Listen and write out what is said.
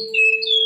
Música